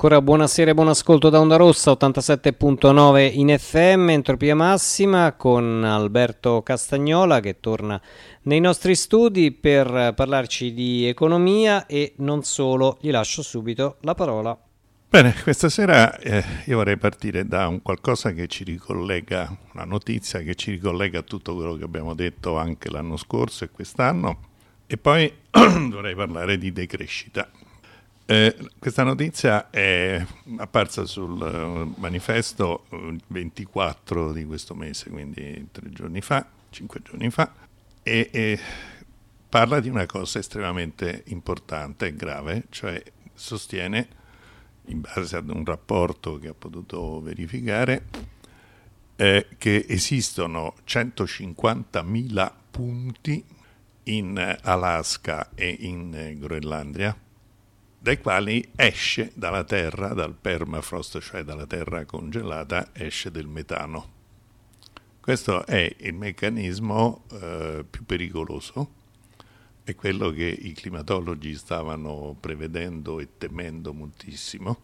Ancora buonasera e buon ascolto da Onda Rossa 87.9 in FM, entropia massima con Alberto Castagnola che torna nei nostri studi per parlarci di economia e non solo. Gli lascio subito la parola. Bene, questa sera eh, io vorrei partire da un qualcosa che ci ricollega, una notizia che ci ricollega a tutto quello che abbiamo detto anche l'anno scorso e quest'anno e poi vorrei parlare di decrescita. Eh, questa notizia è apparsa sul uh, manifesto il 24 di questo mese, quindi tre giorni fa, cinque giorni fa, e, e parla di una cosa estremamente importante e grave, cioè sostiene in base ad un rapporto che ha potuto verificare, eh, che esistono 150.000 punti in Alaska e in Groenlandia, dai quali esce dalla terra, dal permafrost, cioè dalla terra congelata, esce del metano. Questo è il meccanismo eh, più pericoloso è quello che i climatologi stavano prevedendo e temendo moltissimo,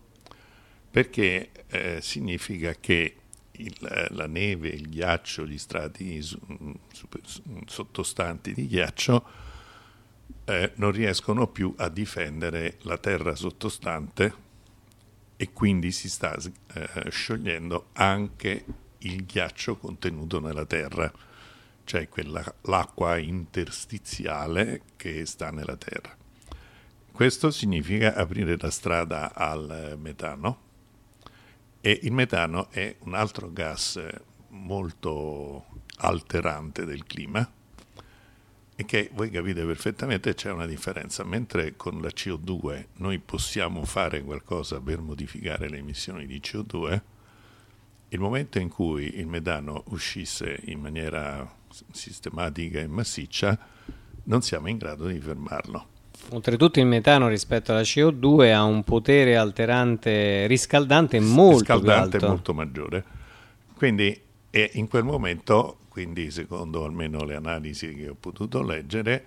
perché eh, significa che il, la neve, il ghiaccio, gli strati super, sottostanti di ghiaccio eh, non riescono più a difendere la terra sottostante e quindi si sta eh, sciogliendo anche il ghiaccio contenuto nella terra cioè quella, l'acqua interstiziale che sta nella terra. Questo significa aprire la strada al metano e il metano è un altro gas molto alterante del clima e che voi capite perfettamente c'è una differenza, mentre con la CO2 noi possiamo fare qualcosa per modificare le emissioni di CO2, il momento in cui il metano uscisse in maniera sistematica e massiccia, non siamo in grado di fermarlo. Oltretutto il metano rispetto alla CO2 ha un potere alterante riscaldante molto riscaldante molto maggiore. Quindi in quel momento, quindi secondo almeno le analisi che ho potuto leggere,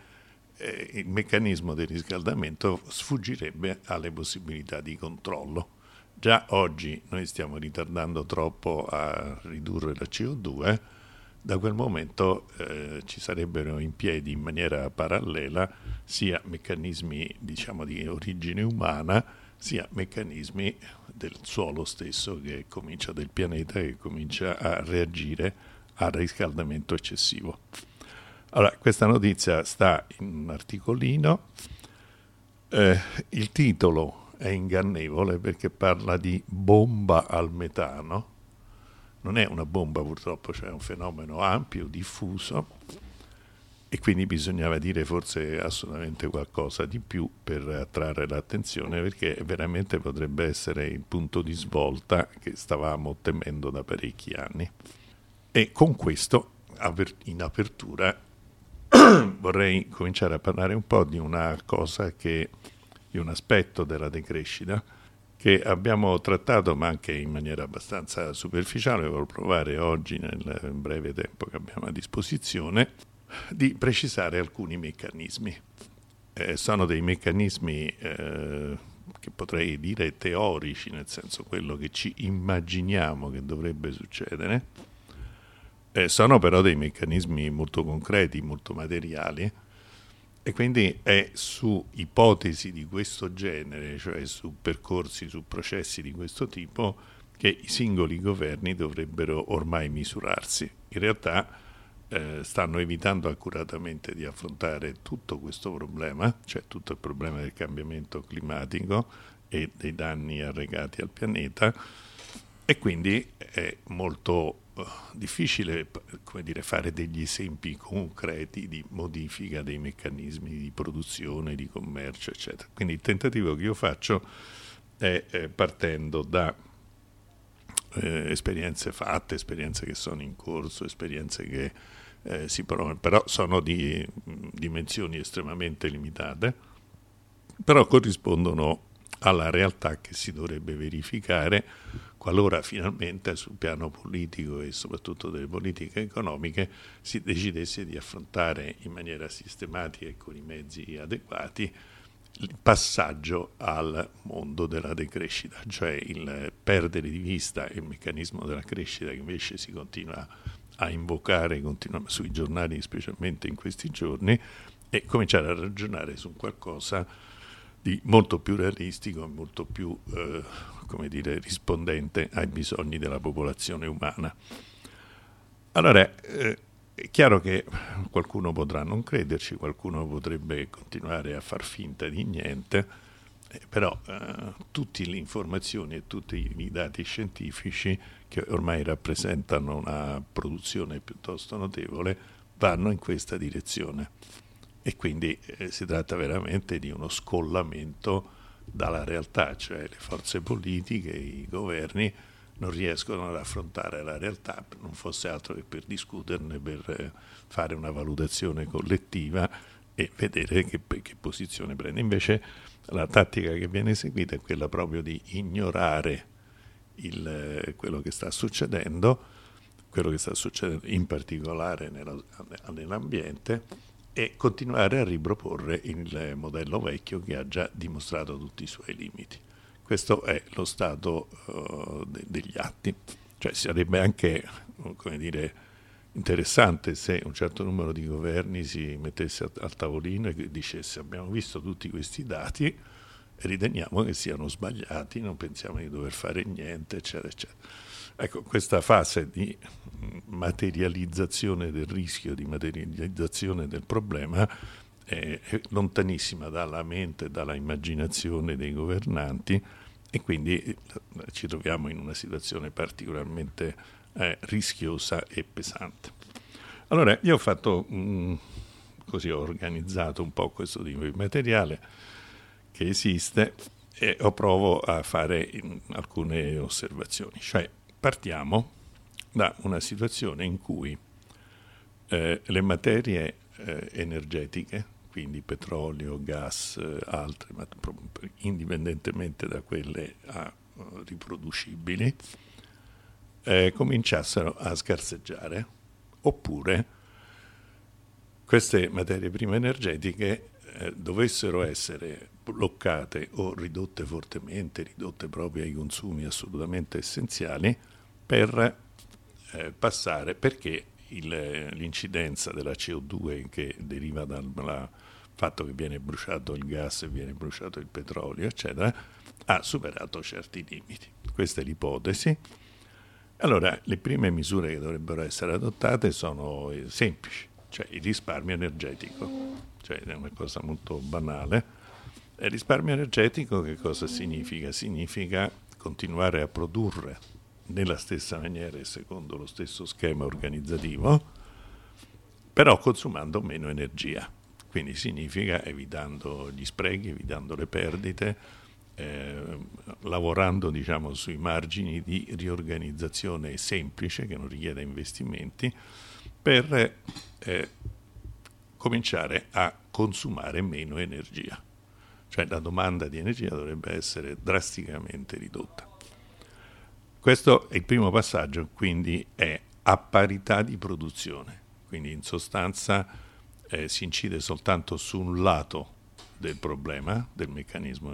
eh, il meccanismo del riscaldamento sfuggirebbe alle possibilità di controllo. Già oggi noi stiamo ritardando troppo a ridurre la CO2 da quel momento eh, ci sarebbero in piedi in maniera parallela sia meccanismi diciamo, di origine umana sia meccanismi del suolo stesso che comincia del pianeta che comincia a reagire al riscaldamento eccessivo. Allora, questa notizia sta in un articolino, eh, il titolo è ingannevole perché parla di bomba al metano, non è una bomba purtroppo, cioè è un fenomeno ampio, diffuso e quindi bisognava dire forse assolutamente qualcosa di più per attrarre l'attenzione perché veramente potrebbe essere il punto di svolta che stavamo temendo da parecchi anni. E con questo, in apertura, vorrei cominciare a parlare un po' di una cosa che, di un aspetto della decrescita che abbiamo trattato ma anche in maniera abbastanza superficiale, voglio provare oggi nel breve tempo che abbiamo a disposizione di precisare alcuni meccanismi. Eh, sono dei meccanismi eh, che potrei dire teorici, nel senso quello che ci immaginiamo che dovrebbe succedere, eh, sono però dei meccanismi molto concreti, molto materiali, e quindi è su ipotesi di questo genere, cioè su percorsi, su processi di questo tipo, che i singoli governi dovrebbero ormai misurarsi. In realtà eh, stanno evitando accuratamente di affrontare tutto questo problema, cioè tutto il problema del cambiamento climatico e dei danni arrecati al pianeta, e quindi è molto difficile dire, fare degli esempi concreti di modifica dei meccanismi di produzione, di commercio, eccetera. Quindi il tentativo che io faccio è eh, partendo da eh, esperienze fatte, esperienze che sono in corso, esperienze che eh, si provano, però sono di dimensioni estremamente limitate, però corrispondono alla realtà che si dovrebbe verificare qualora finalmente sul piano politico e soprattutto delle politiche economiche si decidesse di affrontare in maniera sistematica e con i mezzi adeguati il passaggio al mondo della decrescita, cioè il perdere di vista il meccanismo della crescita che invece si continua a invocare continua, sui giornali, specialmente in questi giorni, e cominciare a ragionare su qualcosa di molto più realistico e molto più eh, come dire, rispondente ai bisogni della popolazione umana. Allora, eh, è chiaro che qualcuno potrà non crederci, qualcuno potrebbe continuare a far finta di niente, eh, però eh, tutte le informazioni e tutti i dati scientifici che ormai rappresentano una produzione piuttosto notevole vanno in questa direzione e quindi eh, si tratta veramente di uno scollamento dalla realtà, cioè le forze politiche, i governi non riescono ad affrontare la realtà, non fosse altro che per discuterne, per eh, fare una valutazione collettiva e vedere che, che posizione prende. Invece la tattica che viene eseguita è quella proprio di ignorare il, eh, quello che sta succedendo, quello che sta succedendo in particolare nella, nell'ambiente e continuare a riproporre il modello vecchio che ha già dimostrato tutti i suoi limiti. Questo è lo stato uh, de- degli atti. Cioè sarebbe anche, dire, interessante se un certo numero di governi si mettesse a- al tavolino e dicesse abbiamo visto tutti questi dati e riteniamo che siano sbagliati, non pensiamo di dover fare niente, eccetera, eccetera. Ecco, questa fase di materializzazione del rischio, di materializzazione del problema è lontanissima dalla mente, dalla immaginazione dei governanti e quindi eh, ci troviamo in una situazione particolarmente eh, rischiosa e pesante. Allora, io ho fatto, mh, così ho organizzato un po' questo tipo di materiale che esiste e provo a fare alcune osservazioni. Cioè, partiamo da una situazione in cui eh, le materie eh, energetiche quindi petrolio, gas, eh, altre, ma indipendentemente da quelle a, uh, riproducibili, eh, cominciassero a scarseggiare, oppure queste materie prime energetiche eh, dovessero essere bloccate o ridotte fortemente, ridotte proprio ai consumi assolutamente essenziali, per eh, passare, perché il, l'incidenza della CO2 che deriva dalla fatto che viene bruciato il gas e viene bruciato il petrolio, eccetera, ha superato certi limiti. Questa è l'ipotesi. Allora, le prime misure che dovrebbero essere adottate sono eh, semplici, cioè il risparmio energetico, cioè è una cosa molto banale. Il risparmio energetico che cosa significa? Significa continuare a produrre nella stessa maniera e secondo lo stesso schema organizzativo, però consumando meno energia. Quindi significa evitando gli sprechi, evitando le perdite, eh, lavorando diciamo, sui margini di riorganizzazione semplice che non richiede investimenti per eh, cominciare a consumare meno energia. Cioè la domanda di energia dovrebbe essere drasticamente ridotta. Questo è il primo passaggio, quindi è a parità di produzione, quindi in sostanza eh, si incide soltanto su un lato del problema, del meccanismo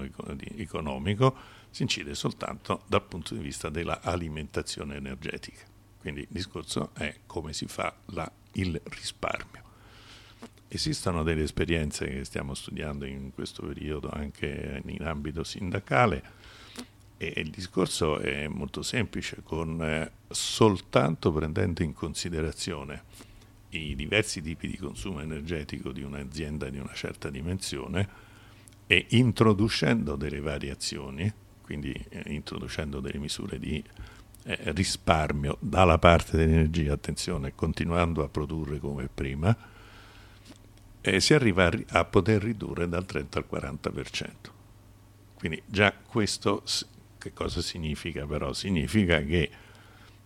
economico, si incide soltanto dal punto di vista dell'alimentazione energetica. Quindi il discorso è come si fa la, il risparmio. Esistono delle esperienze che stiamo studiando in questo periodo anche in ambito sindacale e il discorso è molto semplice, con eh, soltanto prendendo in considerazione i diversi tipi di consumo energetico di un'azienda di una certa dimensione e introducendo delle variazioni, quindi eh, introducendo delle misure di eh, risparmio dalla parte dell'energia, attenzione, continuando a produrre come prima, si arriva a, a, poter ridurre dal 30 al 40%. Quindi già questo che cosa significa però? Significa che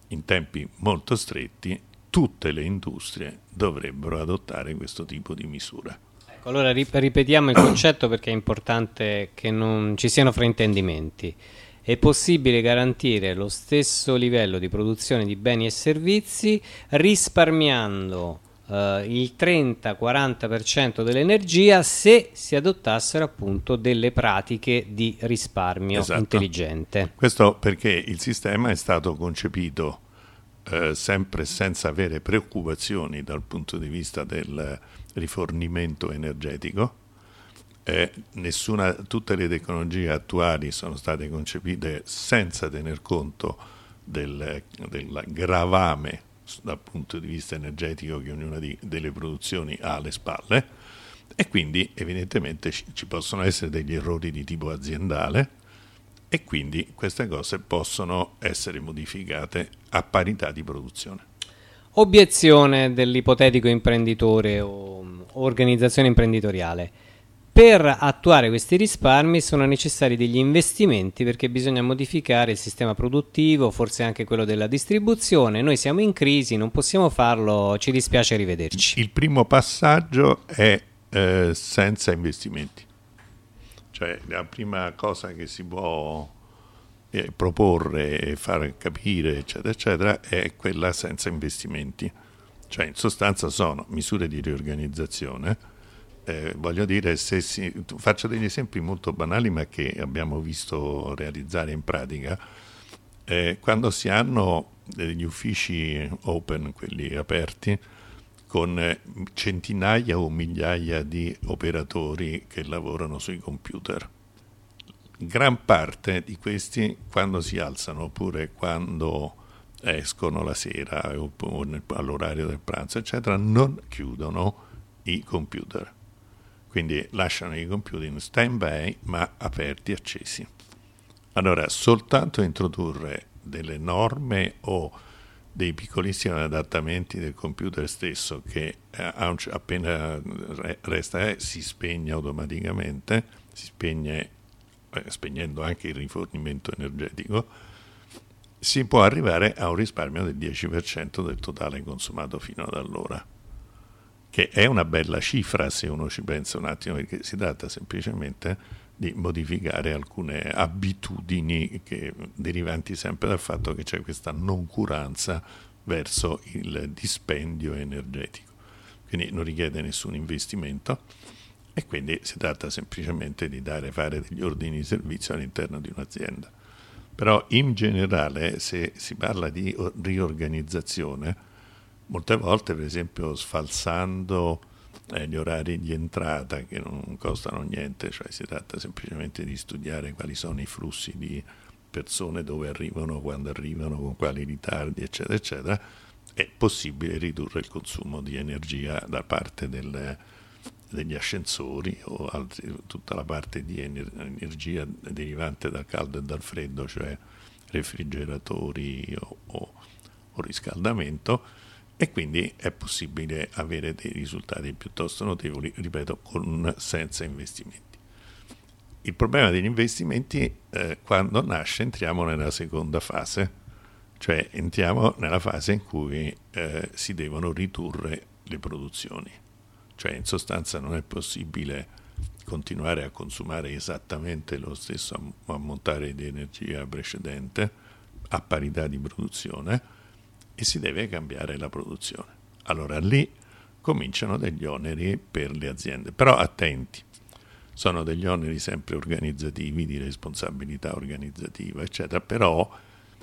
in tempi molto stretti tutte le industrie dovrebbero adottare questo tipo di misura. Ecco, allora ripetiamo il concetto perché è importante che non ci siano fraintendimenti. È possibile garantire lo stesso livello di produzione di beni e servizi risparmiando eh, il 30-40% dell'energia se si adottassero appunto delle pratiche di risparmio esatto. intelligente. Questo perché il sistema è stato concepito eh, sempre senza avere preoccupazioni dal punto di vista del rifornimento energetico. Eh, nessuna, tutte le tecnologie attuali sono state concepite senza tener conto del, del gravame dal punto di vista energetico che ognuna di, delle produzioni ha alle spalle e quindi evidentemente ci, possono essere degli errori di tipo aziendale e quindi queste cose possono essere modificate a parità di produzione. Obiezione dell'ipotetico imprenditore o organizzazione imprenditoriale. Per attuare questi risparmi sono necessari degli investimenti perché bisogna modificare il sistema produttivo, forse anche quello della distribuzione. Noi siamo in crisi, non possiamo farlo, ci dispiace arrivederci. Il primo passaggio è eh, senza investimenti. Cioè la prima cosa che si può eh, proporre e far capire, eccetera, eccetera, è quella senza investimenti. Cioè in sostanza sono misure di riorganizzazione eh, voglio dire, se si, faccio degli esempi molto banali ma che abbiamo visto realizzare in pratica. Eh, quando si hanno degli uffici open, quelli aperti, con eh, centinaia o migliaia di operatori che lavorano sui computer. Gran parte di questi, quando si alzano oppure quando escono la sera oppure all'orario del pranzo, eccetera, non chiudono i computer quindi lasciano i computer in stand by ma aperti, accesi. Allora, soltanto introdurre delle norme o dei piccolissimi adattamenti del computer stesso che eh, appena resta eh, si spegne automaticamente, si spegne eh, spegnendo anche il rifornimento energetico, si può arrivare a un risparmio del 10% del totale consumato fino ad allora che è una bella cifra se uno ci pensa un attimo, perché si tratta semplicemente di modificare alcune abitudini che, derivanti sempre dal fatto che c'è questa noncuranza verso il dispendio energetico. Quindi non richiede nessun investimento e quindi si tratta semplicemente di dare fare degli ordini di servizio all'interno di un'azienda. Però in generale se si parla di riorganizzazione molte volte per esempio sfalsando eh, gli orari di entrata che non costano niente, cioè si tratta semplicemente di studiare quali sono i flussi di persone, dove arrivano, quando arrivano, con quali ritardi, eccetera, eccetera, è possibile ridurre il consumo di energia da parte del, degli ascensori o altri, tutta la parte di energia derivante dal caldo e dal freddo, cioè refrigeratori o, o, o riscaldamento e quindi è possibile avere dei risultati piuttosto notevoli, ripeto, con senza investimenti. Il problema degli investimenti, eh, quando nasce, entriamo nella seconda fase, cioè entriamo nella fase in cui eh, si devono ridurre le produzioni, cioè in sostanza non è possibile continuare a consumare esattamente lo stesso ammontare di energia precedente a parità di produzione, e si deve cambiare la produzione. Allora lì cominciano degli oneri per le aziende, però attenti, sono degli oneri sempre organizzativi, di responsabilità organizzativa, eccetera, però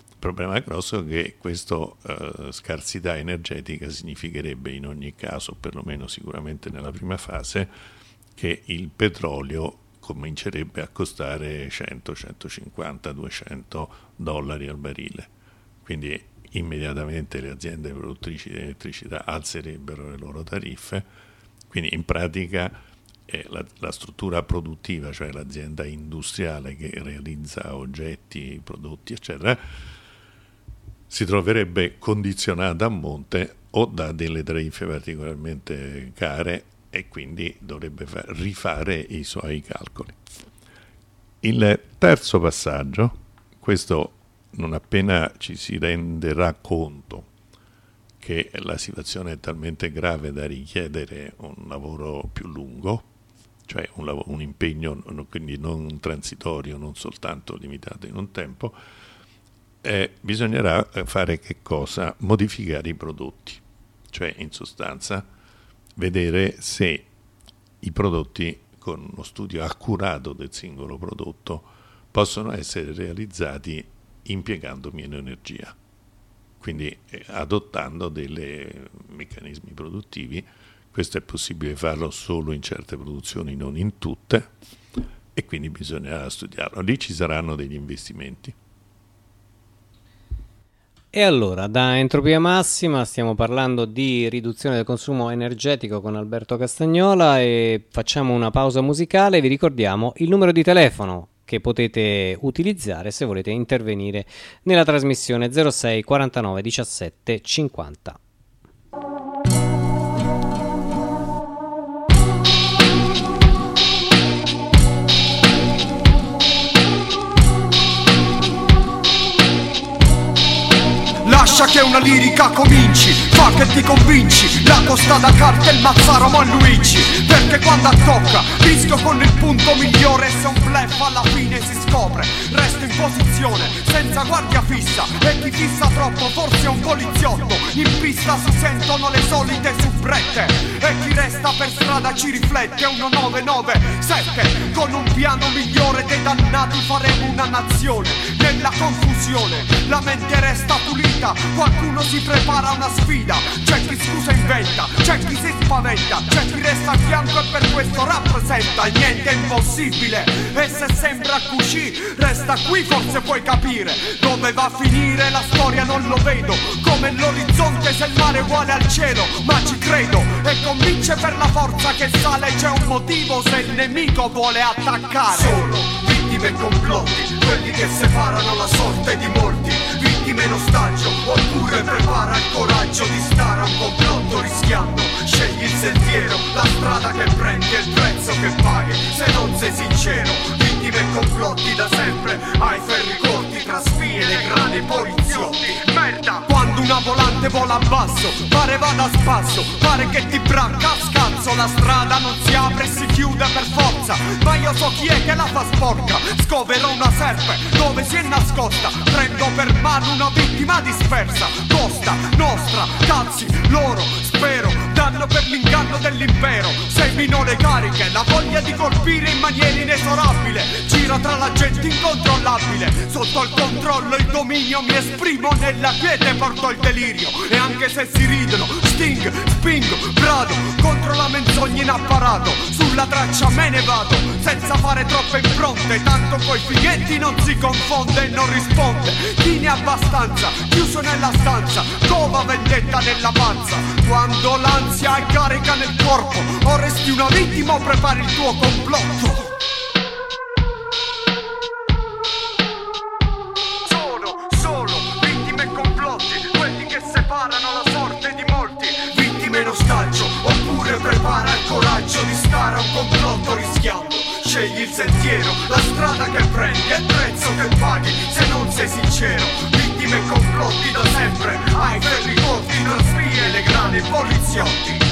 il problema grosso è che questa eh, scarsità energetica significherebbe in ogni caso, perlomeno sicuramente nella prima fase, che il petrolio comincerebbe a costare 100, 150, 200 dollari al barile. Quindi immediatamente le aziende produttrici di elettricità alzerebbero le loro tariffe, quindi in pratica è la, la struttura produttiva, cioè l'azienda industriale che realizza oggetti, prodotti, eccetera, si troverebbe condizionata a monte o da delle tariffe particolarmente care e quindi dovrebbe rifare i suoi calcoli. Il terzo passaggio, questo non appena ci si renderà conto che la situazione è talmente grave da richiedere un lavoro più lungo, cioè un, lavoro, un impegno quindi non transitorio, non soltanto limitato in un tempo, eh, bisognerà fare che cosa? Modificare i prodotti, cioè in sostanza vedere se i prodotti con uno studio accurato del singolo prodotto possono essere realizzati impiegando meno energia, quindi eh, adottando dei meccanismi produttivi. Questo è possibile farlo solo in certe produzioni, non in tutte, e quindi bisognerà studiarlo. Lì ci saranno degli investimenti. E allora, da entropia massima stiamo parlando di riduzione del consumo energetico con Alberto Castagnola e facciamo una pausa musicale. Vi ricordiamo il numero di telefono che potete utilizzare se volete intervenire nella trasmissione 06 49 17 50. Lascia che una lirica cominci, fa che ti convinci. La costa da cartel Mazzaro a Luigi Perché quando tocca, rischio con il punto migliore. Se un bluff alla fine si scopre Resto in posizione, senza guardia fissa. E chi fissa troppo forse è un poliziotto. In pista si sentono le solite subrette. E chi resta per strada ci riflette. 1997 Con un piano migliore dei dannati faremo una nazione Nella confusione, la mente resta pulita Qualcuno si prepara a una sfida C'è chi scusa inventa, c'è chi si spaventa C'è chi resta a fianco e per questo rappresenta. Niente è impossibile. E se sembra così Resta qui forse puoi capire Dove va a finire. La storia non lo vedo Come l'orizzonte se il mare è uguale al cielo. Ma ci credo e convince per la forza che sale. C'è un motivo se il nemico vuole attaccare. Sono vittime e complotti Quelli che separano la sorte di molti. Meno stagio Oppure prepara il coraggio di stare a un complotto rischiando. Scegli il sentiero, la strada che prendi e il prezzo che paghi. Se non sei sincero, vittime e complotti da sempre. Ai ferri corti tra spie, le grane poliziotti. Merda! Una volante vola a basso, pare vada a spasso Pare che ti branca a scazzo La strada non si apre e si chiude per forza Ma io so chi è che la fa sporca Scoverò una serpe dove si è nascosta Prendo per mano una vittima dispersa Costa, nostra, cazzi, loro, spero Danno per l'inganno dell'impero. Semino le cariche, la voglia di colpire in maniera inesorabile. Gira tra la gente incontrollabile. Sotto il controllo il dominio mi esprimo Nella quiete porto il delirio. E anche se si ridono, sting, spingo, brado. Contro la menzogna in apparato. Sulla traccia me ne vado Senza fare troppe impronte. Tanto coi fighetti non si confonde e non risponde. Chi ne ha abbastanza, chiuso nella stanza. Cova vendetta nella panza. Quando l'ansia è carica nel corpo. O resti una vittima o prepari il tuo complotto. Sono solo vittime e complotti Quelli che separano la sorte di molti. Vittime in ostaggio Oppure prepara il coraggio di stare a un complotto il sentiero, la strada che prendi e il prezzo che paghi Se non sei sincero vittime e complotti da sempre Ai ferri corti, tra spie, le grani poliziotti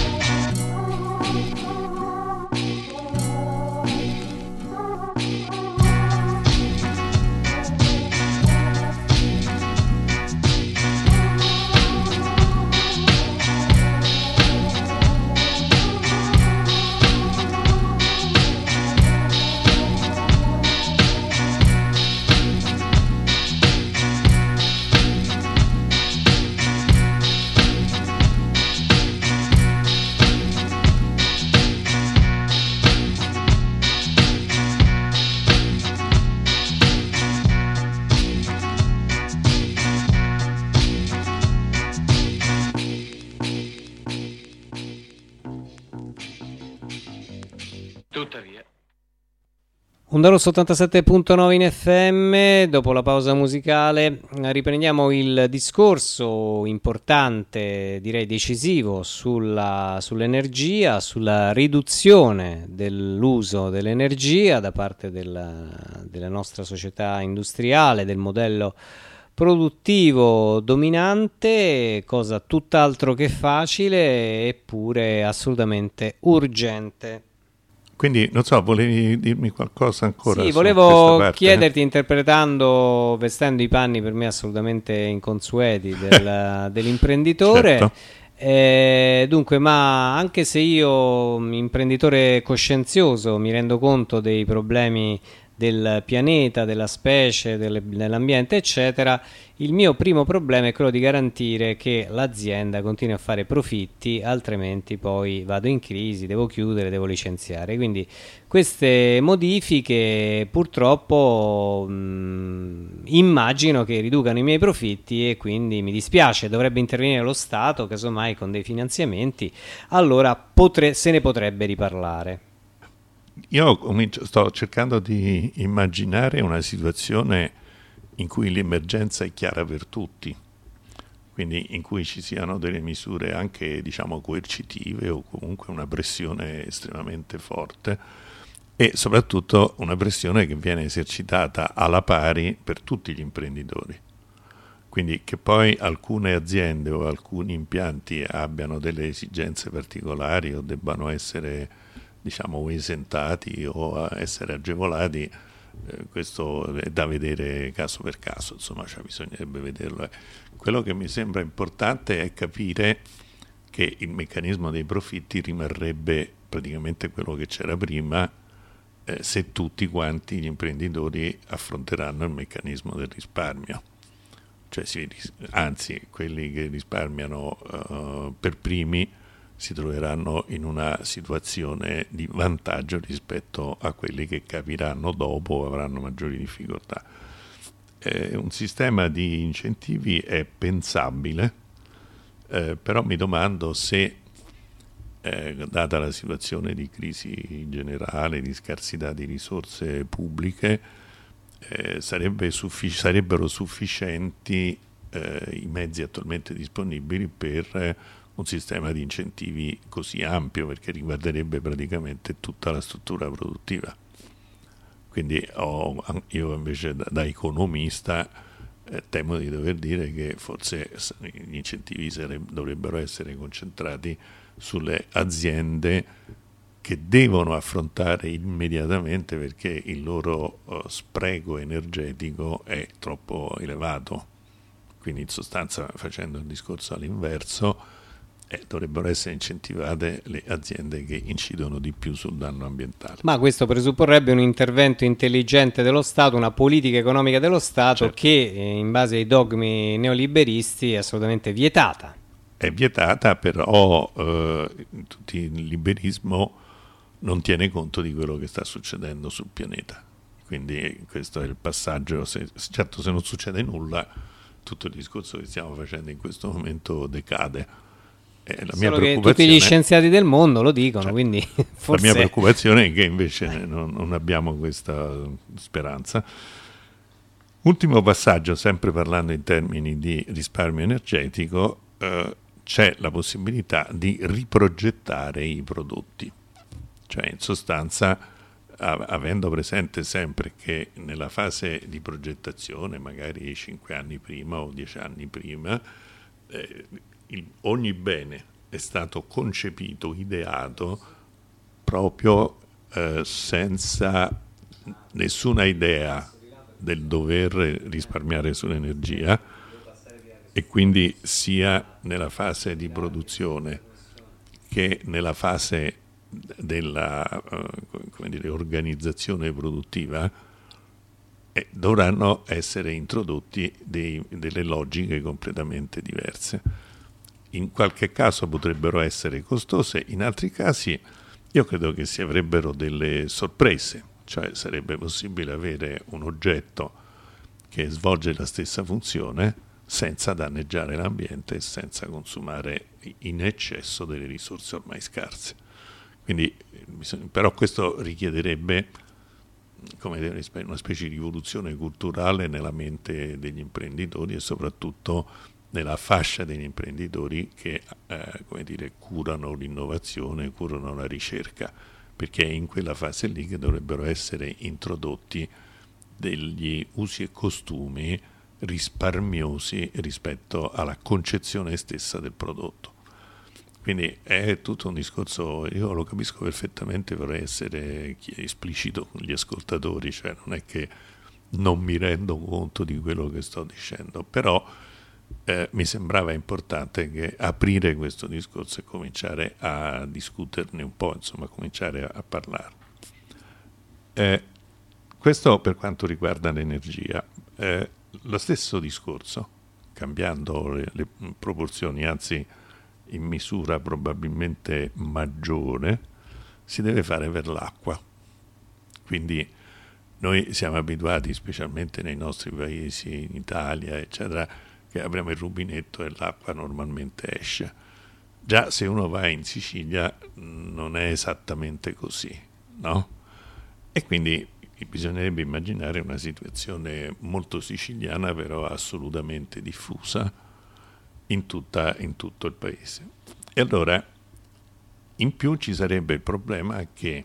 Onda Rosso 87.9 in FM, dopo la pausa musicale riprendiamo il discorso importante, direi decisivo, sulla, sull'energia, sulla riduzione dell'uso dell'energia da parte della, della nostra società industriale, del modello produttivo dominante, cosa tutt'altro che facile eppure assolutamente urgente. Quindi non so, volevi dirmi qualcosa ancora? Sì, volevo chiederti, interpretando, vestendo i panni per me assolutamente inconsueti del, dell'imprenditore, certo. Eh, dunque, ma anche se io, imprenditore coscienzioso, mi rendo conto dei problemi del pianeta, della specie, delle, dell'ambiente, eccetera, il mio primo problema è quello di garantire che l'azienda continui a fare profitti, altrimenti poi vado in crisi, devo chiudere, devo licenziare. Quindi queste modifiche purtroppo mh, immagino che riducano i miei profitti e quindi mi dispiace, dovrebbe intervenire lo Stato, casomai con dei finanziamenti, allora potre, se ne potrebbe riparlare. Io sto cercando di immaginare una situazione in cui l'emergenza è chiara per tutti, quindi in cui ci siano delle misure anche diciamo, coercitive o comunque una pressione estremamente forte e soprattutto una pressione che viene esercitata alla pari per tutti gli imprenditori. Quindi che poi alcune aziende o alcuni impianti abbiano delle esigenze particolari o debbano essere diciamo, esentati o essere agevolati, eh, questo è da vedere caso per caso, insomma, cioè bisognerebbe vederlo. Quello che mi sembra importante è capire che il meccanismo dei profitti rimarrebbe praticamente quello che c'era prima eh, se tutti quanti gli imprenditori affronteranno il meccanismo del risparmio. Cioè, anzi, quelli che risparmiano uh, per primi si troveranno in una situazione di vantaggio rispetto a quelli che capiranno dopo o avranno maggiori difficoltà. Eh, un sistema di incentivi è pensabile, eh, però mi domando se, eh, data la situazione di crisi generale, di scarsità di risorse pubbliche, eh, sarebbe suffic- sarebbero sufficienti eh, i mezzi attualmente disponibili per un sistema di incentivi così ampio perché riguarderebbe praticamente tutta la struttura produttiva. Quindi ho, io invece da, da economista eh, temo di dover dire che forse gli incentivi sareb- dovrebbero essere concentrati sulle aziende che devono affrontare immediatamente perché il loro uh, spreco energetico è troppo elevato. Quindi in sostanza facendo il discorso all'inverso, eh, dovrebbero essere incentivate le aziende che incidono di più sul danno ambientale. Ma questo presupporrebbe un intervento intelligente dello Stato, una politica economica dello Stato certo. che eh, in base ai dogmi neoliberisti è assolutamente vietata. È vietata, però eh, il liberismo non tiene conto di quello che sta succedendo sul pianeta. Quindi questo è il passaggio, se, certo se non succede nulla, tutto il discorso che stiamo facendo in questo momento decade eh, la mia preoccupazione... tutti gli scienziati del mondo lo dicono, cioè, quindi forse... La mia preoccupazione è che invece non, non abbiamo questa speranza. Ultimo passaggio, sempre parlando in termini di risparmio energetico, eh, c'è la possibilità di riprogettare i prodotti. Cioè, in sostanza, avendo presente sempre che nella fase di progettazione, magari 5 anni prima o 10 anni prima, eh, il, ogni bene è stato concepito, ideato proprio eh, senza nessuna idea del dover risparmiare sull'energia e quindi sia nella fase di produzione che nella fase della uh, dire, organizzazione produttiva eh, dovranno essere introdotti dei, delle logiche completamente diverse in qualche caso potrebbero essere costose, in altri casi io credo che si avrebbero delle sorprese, cioè sarebbe possibile avere un oggetto che svolge la stessa funzione senza danneggiare l'ambiente e senza consumare in eccesso delle risorse ormai scarse. Quindi, però questo richiederebbe come una specie di rivoluzione culturale nella mente degli imprenditori e soprattutto nella fascia degli imprenditori che eh, dire, curano l'innovazione, curano la ricerca, perché è in quella fase lì che dovrebbero essere introdotti degli usi e costumi risparmiosi rispetto alla concezione stessa del prodotto. Quindi è tutto un discorso, io lo capisco perfettamente, vorrei essere esplicito con gli ascoltatori, cioè non è che non mi rendo conto di quello che sto dicendo, però eh, mi sembrava importante aprire questo discorso e cominciare a discuterne un po', insomma, cominciare a, a parlare. Eh, questo per quanto riguarda l'energia. Eh, lo stesso discorso, cambiando le, le, proporzioni, anzi in misura probabilmente maggiore, si deve fare per l'acqua. Quindi noi siamo abituati, specialmente nei nostri paesi, in Italia, eccetera, che apriamo il rubinetto e l'acqua normalmente esce. Già se uno va in Sicilia non è esattamente così, no? E quindi bisognerebbe immaginare una situazione molto siciliana, però assolutamente diffusa in, tutta, in tutto il paese. E allora, in più ci sarebbe il problema che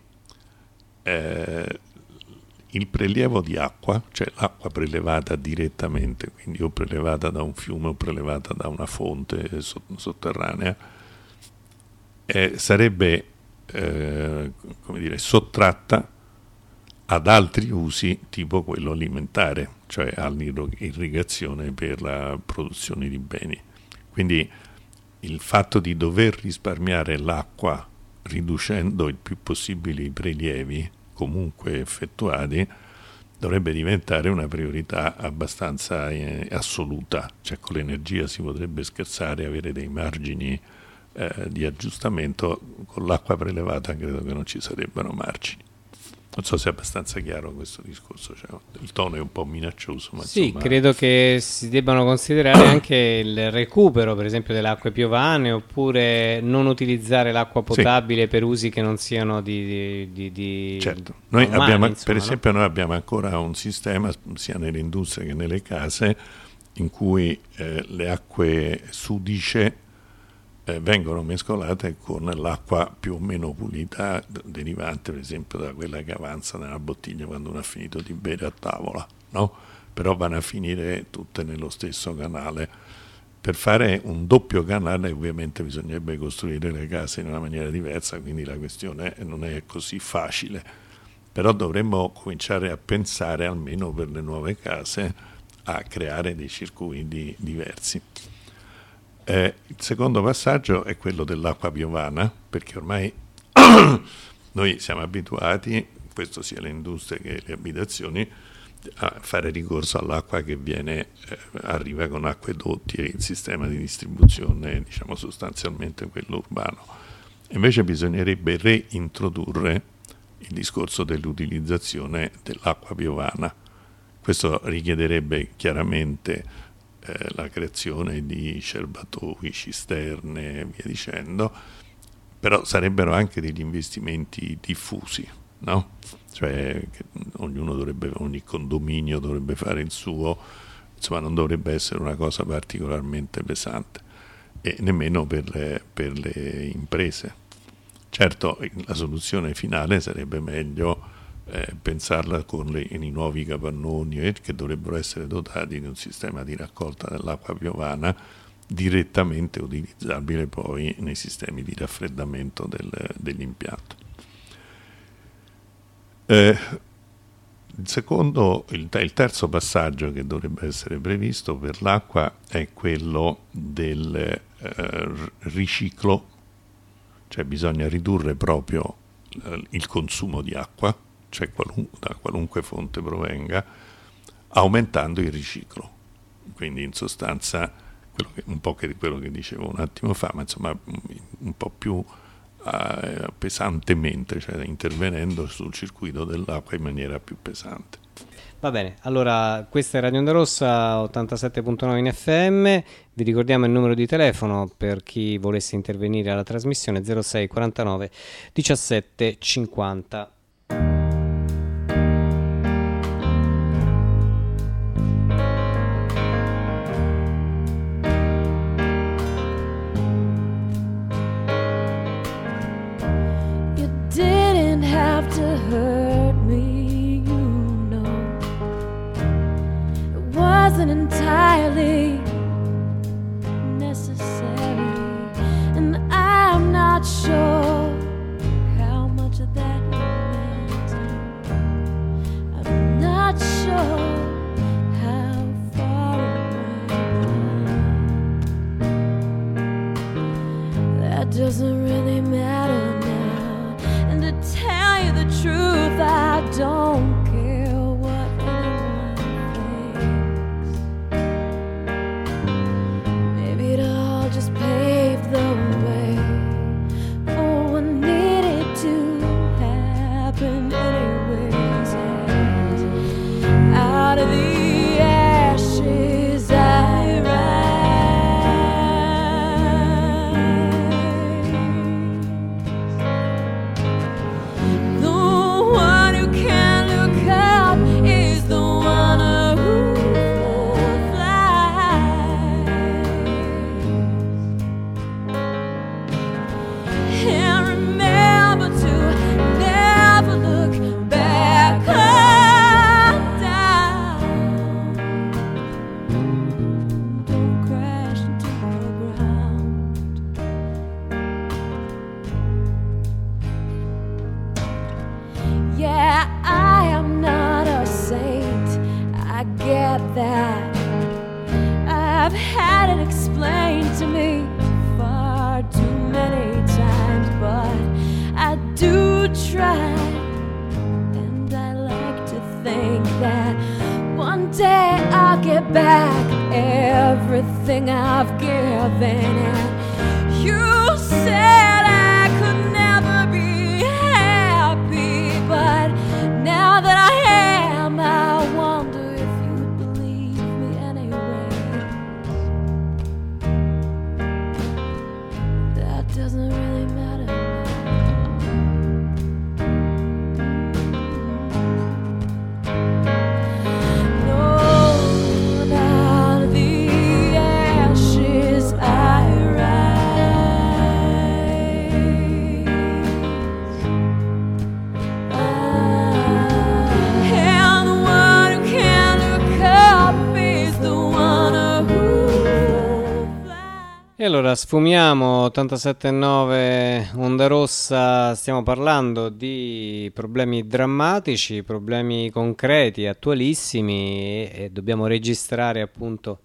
eh, il prelievo di acqua, cioè l'acqua prelevata direttamente, quindi o prelevata da un fiume o prelevata da una fonte sotterranea, eh, sarebbe eh, come dire, sottratta ad altri usi tipo quello alimentare, cioè all'irrigazione per la produzione di beni. Quindi il fatto di dover risparmiare l'acqua riducendo il più possibile i prelievi comunque effettuati, dovrebbe diventare una priorità abbastanza eh, assoluta, cioè con l'energia si potrebbe scherzare, avere dei margini eh, di aggiustamento, con l'acqua prelevata credo che non ci sarebbero margini. Non so se è abbastanza chiaro questo discorso, cioè, il tono è un po' minaccioso. Ma sì, insomma... credo che si debbano considerare anche il recupero, per esempio, delle acque piovane, oppure non utilizzare l'acqua potabile sì. per usi che non siano di... di, di certo, noi umani, abbiamo, insomma, per esempio no? noi abbiamo ancora un sistema, sia nelle industrie che nelle case, in cui eh, le acque sudice eh, vengono mescolate con l'acqua più o meno pulita derivante per esempio da quella che avanza nella bottiglia quando uno ha finito di bere a tavola, no? però vanno a finire tutte nello stesso canale. Per fare un doppio canale ovviamente bisognerebbe costruire le case in una maniera diversa, quindi la questione non è così facile, però dovremmo cominciare a pensare almeno per le nuove case a creare dei circuiti diversi. Eh, il secondo passaggio è quello dell'acqua piovana, perché ormai noi siamo abituati, questo sia le industrie che le abitazioni, a fare ricorso all'acqua che viene, eh, arriva con acquedotti e il sistema di distribuzione, diciamo sostanzialmente quello urbano. Invece bisognerebbe reintrodurre il discorso dell'utilizzazione dell'acqua piovana. Questo richiederebbe chiaramente eh, la creazione di serbatoi, cisterne e via dicendo, però sarebbero anche degli investimenti diffusi, no? Cioè ognuno dovrebbe, ogni condominio dovrebbe fare il suo, insomma non dovrebbe essere una cosa particolarmente pesante e nemmeno per le, per le imprese. Certo, la soluzione finale sarebbe meglio eh, pensarla con le, i nuovi capannoni eh, che dovrebbero essere dotati di un sistema di raccolta dell'acqua piovana direttamente utilizzabile poi nei sistemi di raffreddamento del, dell'impianto. Eh, il, secondo, il, il, terzo passaggio che dovrebbe essere previsto per l'acqua è quello del eh, riciclo, cioè bisogna ridurre proprio eh, il consumo di acqua cioè qualun- da qualunque fonte provenga, aumentando il riciclo. Quindi in sostanza che, un po' che, quello che dicevo un attimo fa, ma insomma un po' più uh, pesantemente, cioè intervenendo sul circuito dell'acqua in maniera più pesante. Va bene, allora questa è Radio Onda Rossa 87.9 in FM, vi ricordiamo il numero di telefono per chi volesse intervenire alla trasmissione 06 49 17 50. not sure how much of that meant. I'm not sure. how far it. That Doesn't really I get that. I've had it explained to me far too many times, but I do try. And I like to think that one day I'll get back everything I've given. And you said E allora sfumiamo 87.9 Onda Rossa, stiamo parlando di problemi drammatici, problemi concreti, attualissimi e, e dobbiamo registrare appunto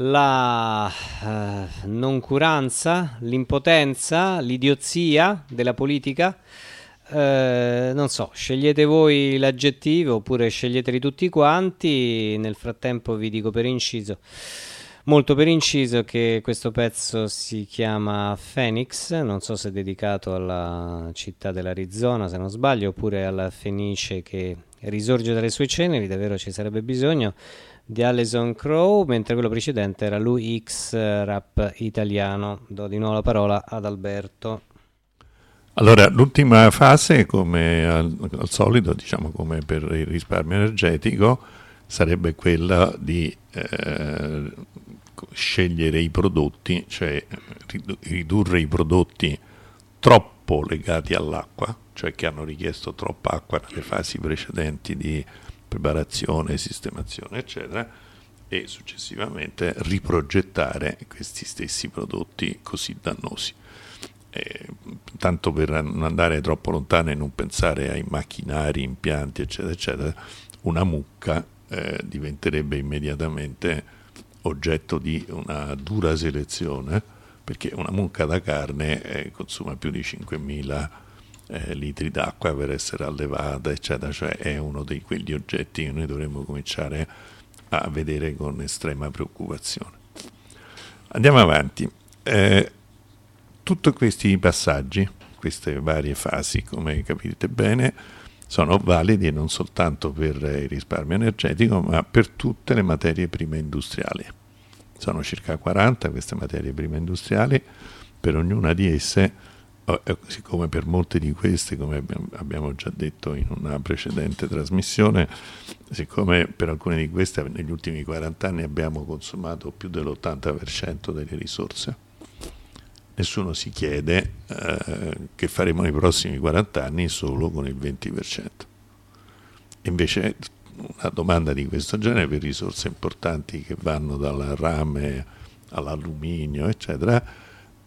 la eh, noncuranza, l'impotenza, l'idiozia della politica. Eh, non so, scegliete voi l'aggettivo oppure sceglieteli tutti quanti. Nel frattempo vi dico per inciso molto per inciso che questo pezzo si chiama Phoenix, non so se è dedicato alla città dell'Arizona, se non sbaglio, oppure alla Fenice che risorge dalle sue ceneri, davvero ci sarebbe bisogno di Alison Crow, mentre quello precedente era lui X rap italiano. Do di nuovo la parola ad Alberto. Allora, l'ultima fase, come al, al solito, diciamo come per il risparmio energetico, sarebbe quella di eh, scegliere i prodotti, cioè ridu- ridurre i prodotti troppo legati all'acqua, cioè che hanno richiesto troppa acqua nelle fasi precedenti di preparazione, sistemazione, eccetera, e successivamente riprogettare questi stessi prodotti così dannosi. Eh, tanto per non andare troppo lontano e non pensare ai macchinari, impianti, eccetera, eccetera, una mucca eh, diventerebbe immediatamente oggetto di una dura selezione, perché una mucca da carne eh, consuma più di 5.000 eh, litri d'acqua per essere allevata, eccetera, cioè è uno di quegli oggetti che noi dovremmo cominciare a vedere con estrema preoccupazione. Andiamo avanti. Eh, tutti questi passaggi, queste varie fasi, come capite bene, sono validi non soltanto per il risparmio energetico, ma per tutte le materie prime industriali. Sono circa 40 queste materie prime industriali, per ognuna di esse, siccome per molte di queste, come abbiamo già detto in una precedente trasmissione, siccome per alcune di queste negli ultimi 40 anni abbiamo consumato più dell'80% delle risorse, nessuno si chiede eh, che faremo nei prossimi 40 anni solo con il 20%. Invece una domanda di questo genere per risorse importanti che vanno dal rame all'alluminio, eccetera,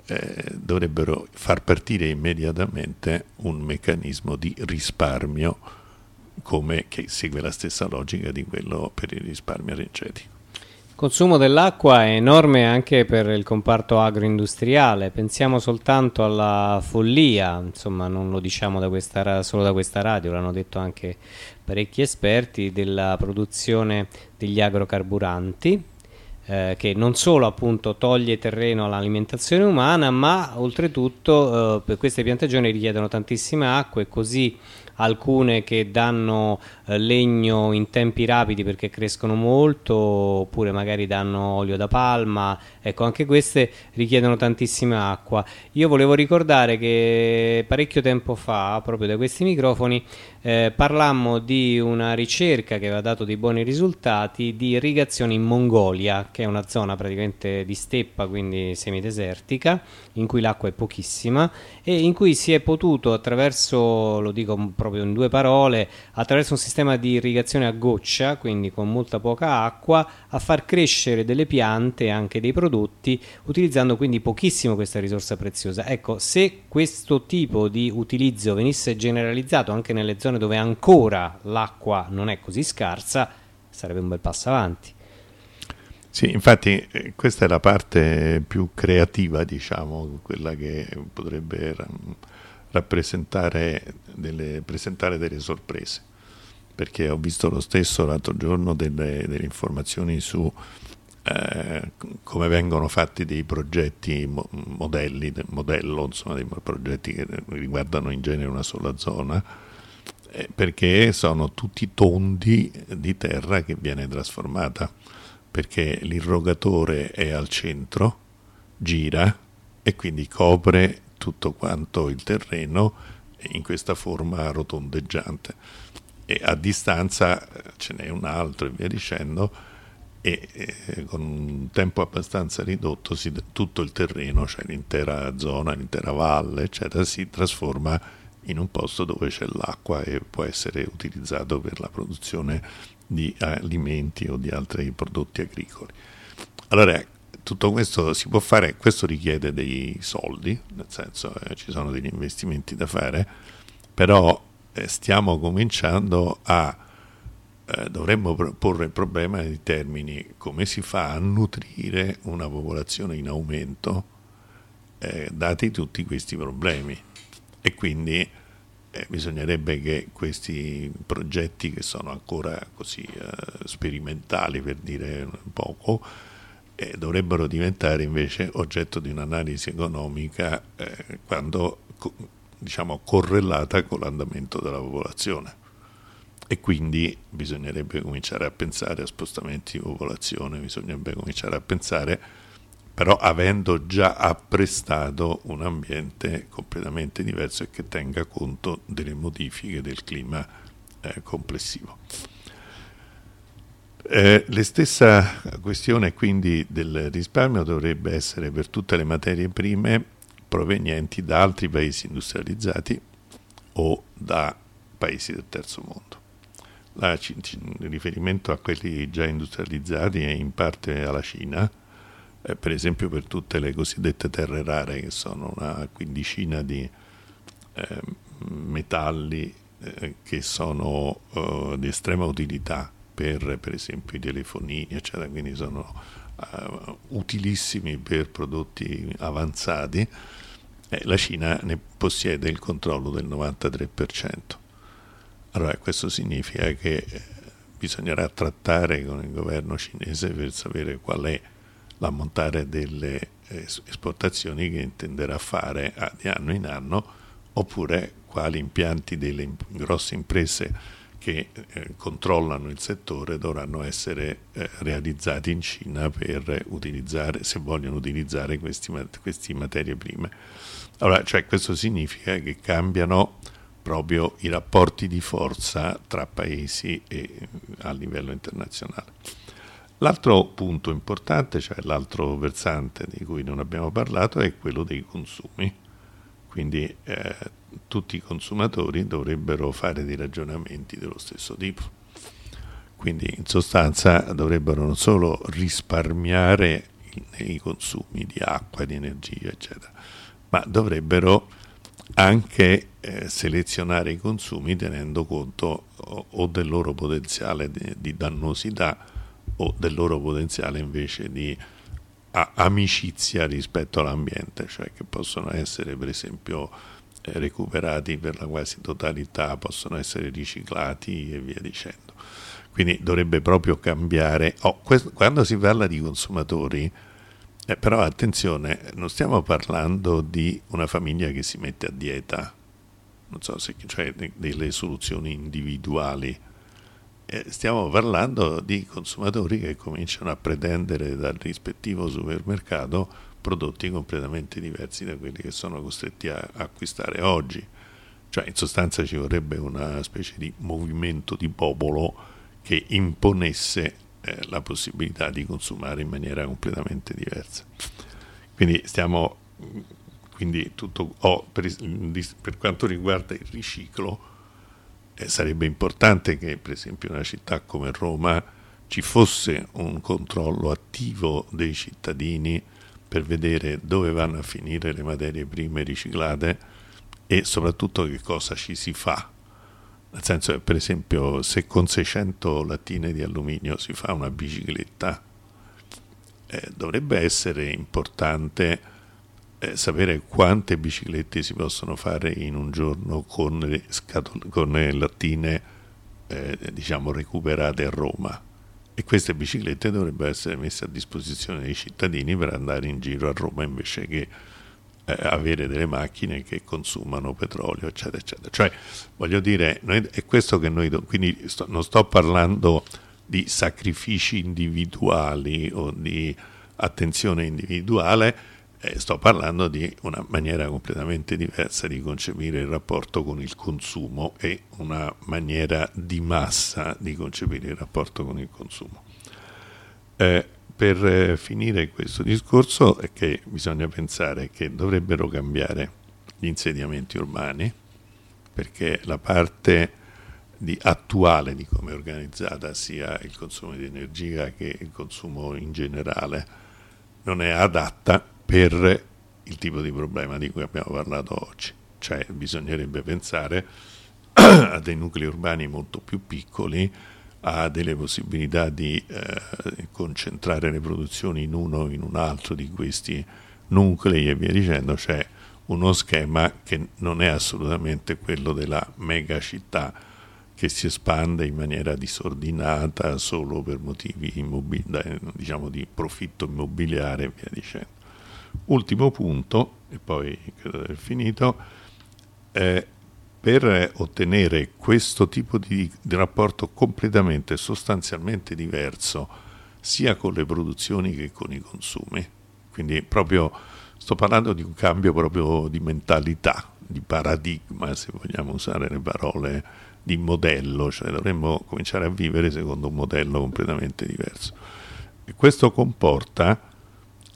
eh, dovrebbero far partire immediatamente un meccanismo di risparmio come che segue la stessa logica di quello per il risparmio energetico. Consumo dell'acqua è enorme anche per il comparto agroindustriale. Pensiamo soltanto alla follia, insomma, non lo diciamo da questa, solo da questa radio, l'hanno detto anche parecchi esperti della produzione degli agrocarburanti. Eh, che non solo appunto toglie terreno all'alimentazione umana, ma oltretutto eh, queste piantagioni richiedono tantissime acque, così alcune che danno eh, legno in tempi rapidi perché crescono molto, oppure magari danno olio da palma, ecco anche queste richiedono tantissima acqua. Io volevo ricordare che parecchio tempo fa, proprio da questi microfoni, eh, parlammo di una ricerca che aveva dato dei buoni risultati di irrigazione in Mongolia, che è una zona praticamente di steppa, quindi semidesertica, in cui l'acqua è pochissima e in cui si è potuto attraverso, lo dico proprio in due parole, attraverso un sistema di irrigazione a goccia, quindi con molta poca acqua, a far crescere delle piante e anche dei prodotti, utilizzando quindi pochissimo questa risorsa preziosa. Ecco, se questo tipo di utilizzo venisse generalizzato anche nelle zone dove ancora l'acqua non è così scarsa, sarebbe un bel passo avanti. Sì, infatti eh, questa è la parte più creativa, diciamo, quella che potrebbe rappresentare delle, presentare delle sorprese, perché ho visto lo stesso l'altro giorno delle, delle informazioni su eh, come vengono fatti dei progetti modelli, modello, insomma, dei progetti che riguardano in genere una sola zona, perché sono tutti tondi di terra che viene trasformata, perché l'irrogatore è al centro, gira e quindi copre tutto quanto il terreno in questa forma rotondeggiante. E a distanza eh, ce n'è un altro e via dicendo, e eh, con un tempo abbastanza ridotto tutto il terreno, cioè l'intera zona, l'intera valle, eccetera, si trasforma in un posto dove c'è l'acqua e può essere utilizzato per la produzione di alimenti o di altri prodotti agricoli. Allora, tutto questo si può fare, questo richiede dei soldi, nel senso eh, ci sono degli investimenti da fare, però eh, stiamo cominciando a eh, dovremmo porre il problema nei termini come si fa a nutrire una popolazione in aumento eh, dati tutti questi problemi e quindi eh, bisognerebbe che questi progetti che sono ancora così eh, sperimentali per dire poco eh, dovrebbero diventare invece oggetto di un'analisi economica eh, quando diciamo correlata con l'andamento della popolazione. E quindi bisognerebbe cominciare a pensare a spostamenti di popolazione, bisognerebbe cominciare a pensare però avendo già apprestato un ambiente completamente diverso e che tenga conto delle modifiche del clima eh, complessivo. Eh, la stessa questione quindi del risparmio dovrebbe essere per tutte le materie prime provenienti da altri paesi industrializzati o da paesi del terzo mondo. La, il riferimento a quelli già industrializzati è in parte alla Cina, eh, per esempio per tutte le cosiddette terre rare, che sono una quindicina di eh, metalli eh, che sono eh, di estrema utilità per, per esempio i telefonini, eccetera, quindi sono uh, utilissimi per prodotti avanzati, eh, la Cina ne possiede il controllo del 93%. Allora questo significa che eh, bisognerà trattare con il governo cinese per sapere qual è l'ammontare delle eh, esportazioni che intenderà fare di anno in anno oppure quali impianti delle grosse imprese che eh, controllano il settore dovranno essere eh, realizzati in Cina per utilizzare, se vogliono utilizzare queste materie prime. Allora, cioè, questo significa che cambiano proprio i rapporti di forza tra paesi e, a livello internazionale. L'altro punto importante, cioè l'altro versante di cui non abbiamo parlato, è quello dei consumi. Quindi eh, tutti i consumatori dovrebbero fare dei ragionamenti dello stesso tipo. Quindi in sostanza dovrebbero non solo risparmiare nei consumi di acqua, di energia, eccetera, ma dovrebbero anche eh, selezionare i consumi tenendo conto o, o del loro potenziale di, di dannosità o del loro potenziale invece di amicizia rispetto all'ambiente, cioè che possono essere per esempio eh, recuperati per la quasi totalità, possono essere riciclati e via dicendo. Quindi dovrebbe proprio cambiare. Oh, questo, quando si parla di consumatori, eh, però attenzione, non stiamo parlando di una famiglia che si mette a dieta, non so se cioè delle soluzioni individuali. Stiamo parlando di consumatori che cominciano a pretendere dal rispettivo supermercato prodotti completamente diversi da quelli che sono costretti a acquistare oggi. Cioè, in sostanza ci vorrebbe una specie di movimento di popolo che imponesse eh, la possibilità di consumare in maniera completamente diversa. Quindi stiamo quindi tutto, oh, per, per, quanto riguarda il riciclo sarebbe importante che per esempio in una città come Roma ci fosse un controllo attivo dei cittadini per vedere dove vanno a finire le materie prime riciclate e soprattutto che cosa ci si fa. Nel senso che per esempio se con 600 lattine di alluminio si fa una bicicletta, eh, dovrebbe essere importante sapere quante biciclette si possono fare in un giorno con le, scatole, con le lattine eh, diciamo recuperate a Roma. E queste biciclette dovrebbero essere messe a disposizione dei cittadini per andare in giro a Roma invece che eh, avere delle macchine che consumano petrolio eccetera eccetera. Cioè voglio dire noi, è questo che noi quindi sto, non sto parlando di sacrifici individuali o di attenzione individuale eh, sto parlando di una maniera completamente diversa di concepire il rapporto con il consumo e una maniera di massa di concepire il rapporto con il consumo. Eh, per eh, finire questo discorso è che bisogna pensare che dovrebbero cambiare gli insediamenti urbani perché la parte di attuale di come è organizzata sia il consumo di energia che il consumo in generale non è adatta per il tipo di problema di cui abbiamo parlato oggi, cioè bisognerebbe pensare a dei nuclei urbani molto più piccoli, a delle possibilità di eh, concentrare le produzioni in uno o in un altro di questi nuclei e via dicendo, cioè uno schema che non è assolutamente quello della mega città che si espande in maniera disordinata solo per motivi diciamo di profitto immobiliare e via dicendo. Ultimo punto, e poi credo di aver finito, eh, per ottenere questo tipo di, di rapporto completamente, sostanzialmente diverso, sia con le produzioni che con i consumi, quindi proprio sto parlando di un cambio proprio di mentalità, di paradigma, se vogliamo usare le parole di modello, cioè dovremmo cominciare a vivere secondo un modello completamente diverso. E questo comporta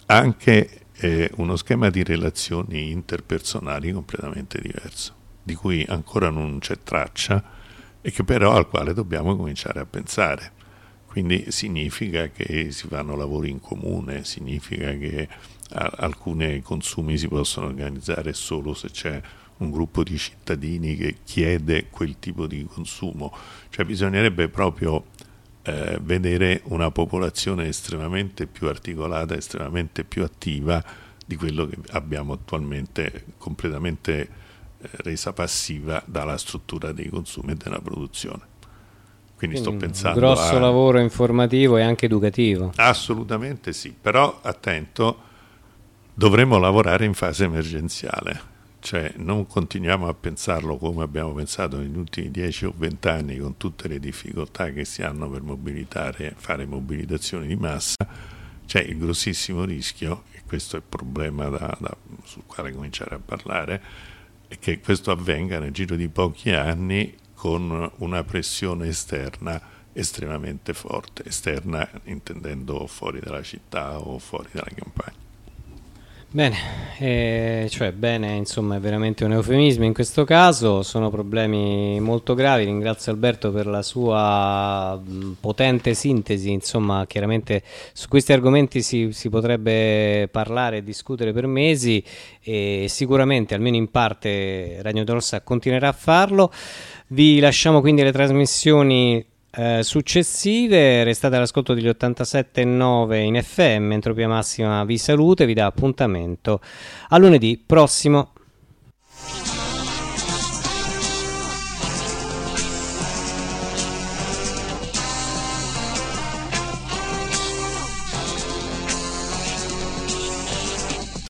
anche è uno schema di relazioni interpersonali completamente diverso, di cui ancora non c'è traccia e che però al quale dobbiamo cominciare a pensare. Quindi significa che si fanno lavori in comune, significa che alcuni consumi si possono organizzare solo se c'è un gruppo di cittadini che chiede quel tipo di consumo, cioè bisognerebbe proprio eh, vedere una popolazione estremamente più articolata, estremamente più attiva di quello che abbiamo attualmente completamente eh, resa passiva dalla struttura dei consumi e della produzione. Quindi, Quindi sto pensando un grosso a... lavoro informativo e anche educativo. Assolutamente sì, però attento, dovremmo lavorare in fase emergenziale cioè non continuiamo a pensarlo come abbiamo pensato negli ultimi 10 o 20 anni con tutte le difficoltà che si hanno per mobilitare, fare mobilitazioni di massa, c'è il grossissimo rischio, e questo è il problema da, da, sul quale cominciare a parlare, è che questo avvenga nel giro di pochi anni con una pressione esterna estremamente forte, esterna intendendo fuori dalla città o fuori dalla campagna. Bene, eh, cioè bene insomma è veramente un eufemismo in questo caso, sono problemi molto gravi, ringrazio Alberto per la sua potente sintesi, insomma chiaramente su questi argomenti si, si potrebbe parlare e discutere per mesi e sicuramente almeno in parte Ragno d'Orsa continuerà a farlo, vi lasciamo quindi le trasmissioni eh, successive. Restate all'ascolto degli 87.9 in FM. Entropia Massima vi saluta e vi dà appuntamento a lunedì prossimo.